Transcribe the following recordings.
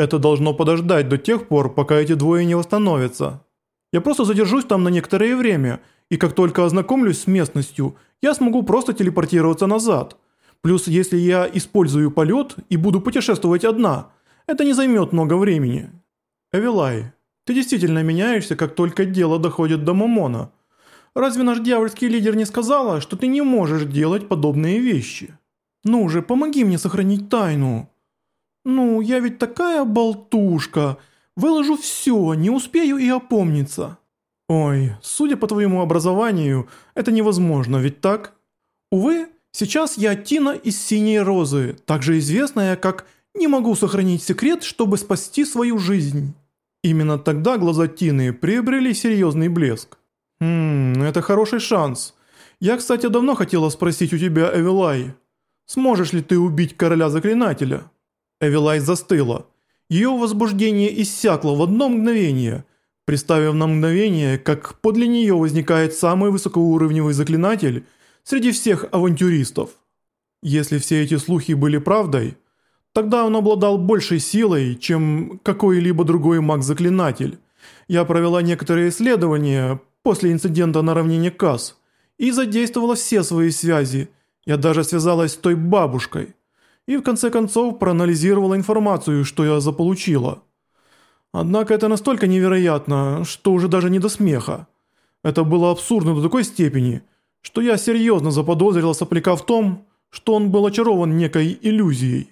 Это должно подождать до тех пор, пока эти двое не восстановятся. Я просто задержусь там на некоторое время, и как только ознакомлюсь с местностью, я смогу просто телепортироваться назад. Плюс, если я использую полет и буду путешествовать одна, это не займет много времени. Эвелай, ты действительно меняешься, как только дело доходит до Момона. Разве наш дьявольский лидер не сказала, что ты не можешь делать подобные вещи? Ну же, помоги мне сохранить тайну. Ну, я ведь такая болтушка. Выложу все, не успею и опомниться. Ой, судя по твоему образованию, это невозможно, ведь так? Увы, сейчас я Тина из Синей Розы, также известная как «Не могу сохранить секрет, чтобы спасти свою жизнь». Именно тогда глаза Тины приобрели серьезный блеск. «Хм, это хороший шанс. Я, кстати, давно хотела спросить у тебя, Эвелай, сможешь ли ты убить короля заклинателя?» Эвелай застыла. Ее возбуждение иссякло в одно мгновение, представив на мгновение, как подле нее возникает самый высокоуровневый заклинатель среди всех авантюристов. Если все эти слухи были правдой, тогда он обладал большей силой, чем какой-либо другой маг-заклинатель. Я провела некоторые исследования, после инцидента на равнине Касс и задействовала все свои связи. Я даже связалась с той бабушкой. И в конце концов проанализировала информацию, что я заполучила. Однако это настолько невероятно, что уже даже не до смеха. Это было абсурдно до такой степени, что я серьезно заподозрила сопляка в том, что он был очарован некой иллюзией.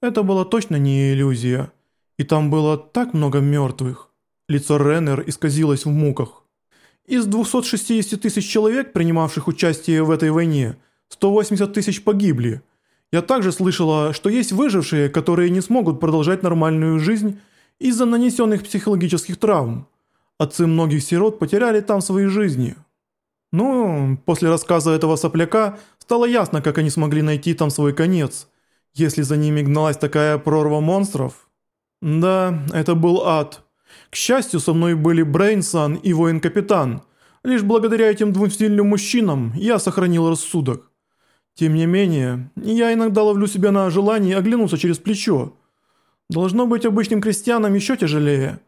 Это была точно не иллюзия. И там было так много мертвых. Лицо Реннер исказилось в муках. Из 260 тысяч человек, принимавших участие в этой войне, 180 тысяч погибли. Я также слышала, что есть выжившие, которые не смогут продолжать нормальную жизнь из-за нанесенных психологических травм. Отцы многих сирот потеряли там свои жизни. Ну, после рассказа этого сопляка стало ясно, как они смогли найти там свой конец, если за ними гналась такая прорва монстров. Да, это был ад. К счастью, со мной были Брейнсан и воин-капитан. Лишь благодаря этим двум сильным мужчинам я сохранил рассудок. Тем не менее, я иногда ловлю себя на желании оглянуться через плечо. Должно быть обычным крестьянам еще тяжелее.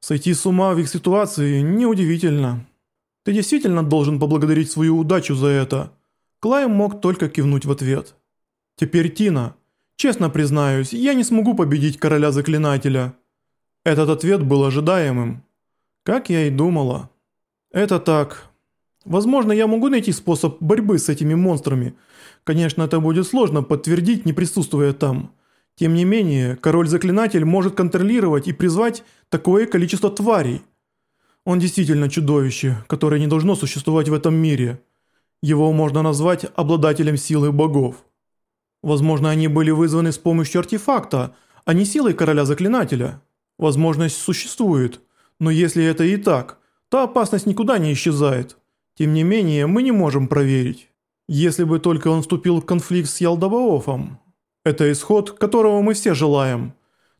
Сойти с ума в их ситуации неудивительно. Ты действительно должен поблагодарить свою удачу за это. Клайм мог только кивнуть в ответ. Теперь Тина. Честно признаюсь, я не смогу победить короля заклинателя. Этот ответ был ожидаемым. Как я и думала. Это так. Возможно, я могу найти способ борьбы с этими монстрами. Конечно, это будет сложно подтвердить, не присутствуя там. Тем не менее, король-заклинатель может контролировать и призвать такое количество тварей. Он действительно чудовище, которое не должно существовать в этом мире. Его можно назвать обладателем силы богов. Возможно, они были вызваны с помощью артефакта, а не силой короля-заклинателя. Возможность существует, но если это и так, то опасность никуда не исчезает. Тем не менее, мы не можем проверить. Если бы только он вступил в конфликт с Ялдабаофом. Это исход, которого мы все желаем.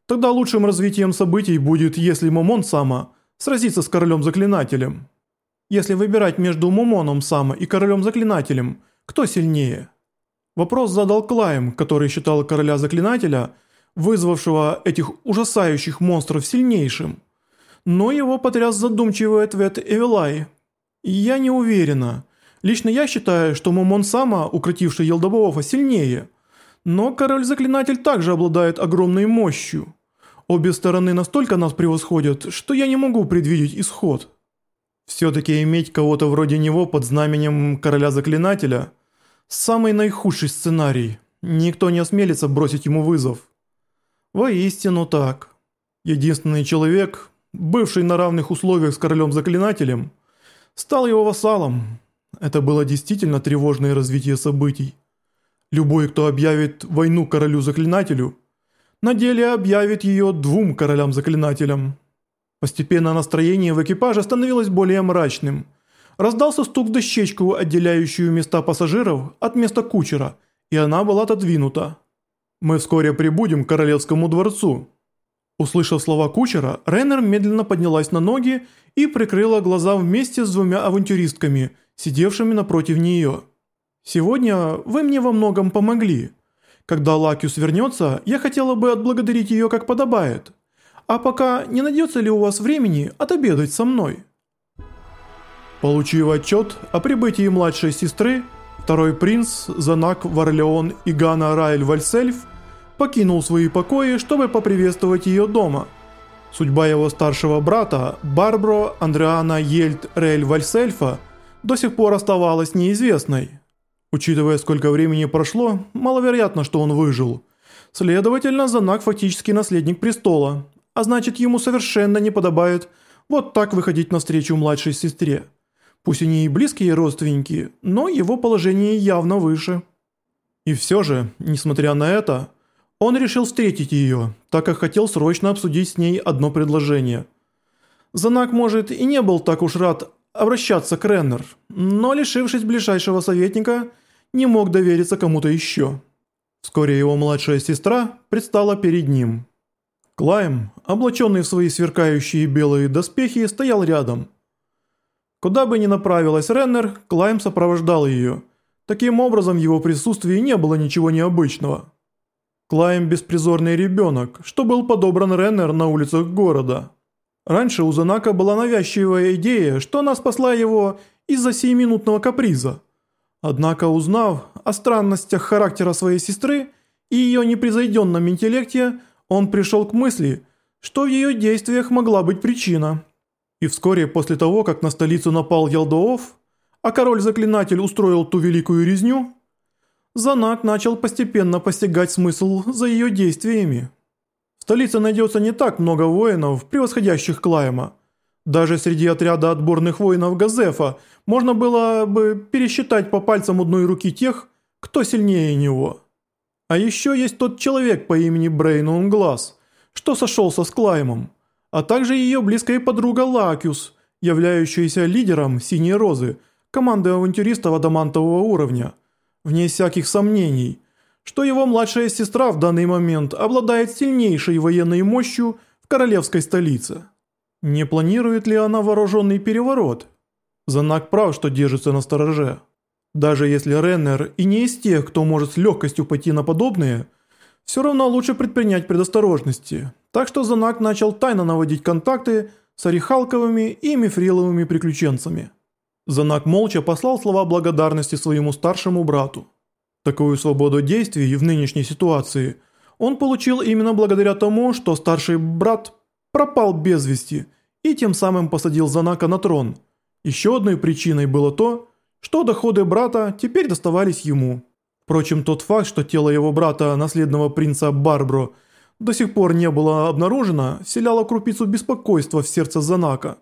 Тогда лучшим развитием событий будет, если Момон Сама сразится с королем-заклинателем. Если выбирать между Момоном Сама и королем-заклинателем, кто сильнее? Вопрос задал Клайм, который считал короля-заклинателя – вызвавшего этих ужасающих монстров сильнейшим. Но его потряс задумчивый ответ Эвелай. «Я не уверена. Лично я считаю, что Момон Сама, укротивший Ялдабаофа, сильнее. Но король-заклинатель также обладает огромной мощью. Обе стороны настолько нас превосходят, что я не могу предвидеть исход». Все-таки иметь кого-то вроде него под знаменем короля-заклинателя – самый наихудший сценарий. Никто не осмелится бросить ему вызов. Воистину так. Единственный человек, бывший на равных условиях с королем-заклинателем, стал его вассалом. Это было действительно тревожное развитие событий. Любой, кто объявит войну королю-заклинателю, на деле объявит ее двум королям-заклинателям. Постепенно настроение в экипаже становилось более мрачным. Раздался стук в дощечку, отделяющую места пассажиров от места кучера, и она была отодвинута. Мы вскоре прибудем к королевскому дворцу». Услышав слова кучера, Рейнер медленно поднялась на ноги и прикрыла глаза вместе с двумя авантюристками, сидевшими напротив нее. «Сегодня вы мне во многом помогли. Когда Лакиус вернется, я хотела бы отблагодарить ее как подобает. А пока не найдется ли у вас времени отобедать со мной?» Получив отчет о прибытии младшей сестры, второй принц Занак Варлеон Игана Райль Вальсельф покинул свои покои, чтобы поприветствовать ее дома. Судьба его старшего брата, Барбро Андреана Ельт Рейль Вальсельфа, до сих пор оставалась неизвестной. Учитывая, сколько времени прошло, маловероятно, что он выжил. Следовательно, Занак фактически наследник престола, а значит ему совершенно не подобает вот так выходить навстречу младшей сестре. Пусть они и близкие родственники, но его положение явно выше. И все же, несмотря на это, он решил встретить ее, так как хотел срочно обсудить с ней одно предложение. Занак, может, и не был так уж рад обращаться к Реннер, но, лишившись ближайшего советника, не мог довериться кому-то еще. Вскоре его младшая сестра предстала перед ним. Клайм, облаченный в свои сверкающие белые доспехи, стоял рядом – Куда бы ни направилась Реннер, Клайм сопровождал ее. Таким образом, в его присутствии не было ничего необычного. Клайм – беспризорный ребенок, что был подобран Реннер на улицах города. Раньше у Занака была навязчивая идея, что она спасла его из-за сиюминутного каприза. Однако, узнав о странностях характера своей сестры и ее непревзойденном интеллекте, он пришел к мысли, что в ее действиях могла быть причина – и вскоре после того, как на столицу напал Ялдоов, а король-заклинатель устроил ту великую резню, Занак начал постепенно постигать смысл за ее действиями. В столице найдется не так много воинов, превосходящих Клайма. Даже среди отряда отборных воинов Газефа можно было бы пересчитать по пальцам одной руки тех, кто сильнее него. А еще есть тот человек по имени Брейн Унглас, что сошелся с Клаймом а также ее близкая подруга Лакиус, являющаяся лидером «Синей розы», команды авантюристов адамантового уровня. Вне всяких сомнений, что его младшая сестра в данный момент обладает сильнейшей военной мощью в королевской столице. Не планирует ли она вооруженный переворот? Занак прав, что держится на стороже. Даже если Реннер и не из тех, кто может с легкостью пойти на подобное, все равно лучше предпринять предосторожности. Так что Занак начал тайно наводить контакты с орехалковыми и мифриловыми приключенцами. Занак молча послал слова благодарности своему старшему брату. Такую свободу действий в нынешней ситуации он получил именно благодаря тому, что старший брат пропал без вести и тем самым посадил Занака на трон. Еще одной причиной было то, что доходы брата теперь доставались ему. Впрочем, тот факт, что тело его брата, наследного принца Барбро, до сих пор не было обнаружено, вселяло крупицу беспокойства в сердце Занака.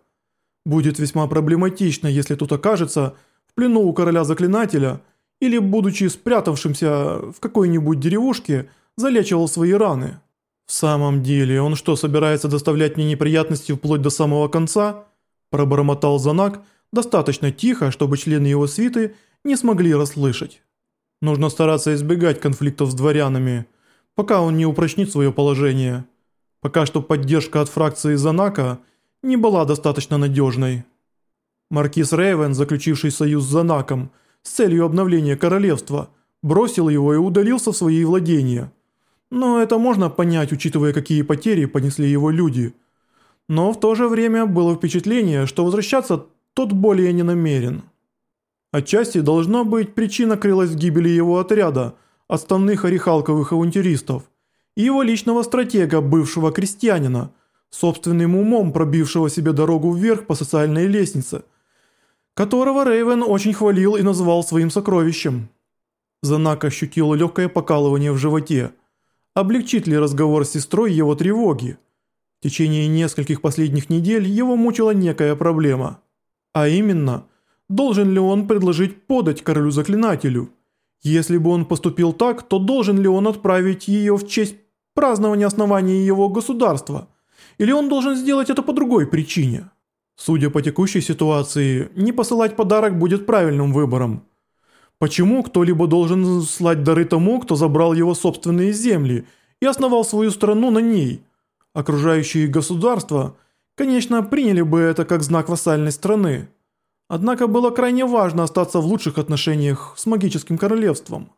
Будет весьма проблематично, если тут окажется в плену у короля-заклинателя или, будучи спрятавшимся в какой-нибудь деревушке, залечивал свои раны. «В самом деле, он что, собирается доставлять мне неприятности вплоть до самого конца?» Пробормотал Занак достаточно тихо, чтобы члены его свиты не смогли расслышать. Нужно стараться избегать конфликтов с дворянами, пока он не упрочнит свое положение. Пока что поддержка от фракции Занака не была достаточно надежной. Маркиз Рейвен, заключивший союз с Занаком с целью обновления королевства, бросил его и удалился в свои владения. Но это можно понять, учитывая, какие потери понесли его люди. Но в то же время было впечатление, что возвращаться тот более не намерен. Отчасти должна быть причина крылась в гибели его отряда – основных орехалковых авантюристов, и его личного стратега, бывшего крестьянина, собственным умом пробившего себе дорогу вверх по социальной лестнице, которого Рейвен очень хвалил и назвал своим сокровищем. Занак ощутил легкое покалывание в животе. Облегчит ли разговор с сестрой его тревоги? В течение нескольких последних недель его мучила некая проблема. А именно, должен ли он предложить подать королю-заклинателю – если бы он поступил так, то должен ли он отправить ее в честь празднования основания его государства? Или он должен сделать это по другой причине? Судя по текущей ситуации, не посылать подарок будет правильным выбором. Почему кто-либо должен слать дары тому, кто забрал его собственные земли и основал свою страну на ней? Окружающие государства, конечно, приняли бы это как знак вассальной страны. Однако было крайне важно остаться в лучших отношениях с магическим королевством.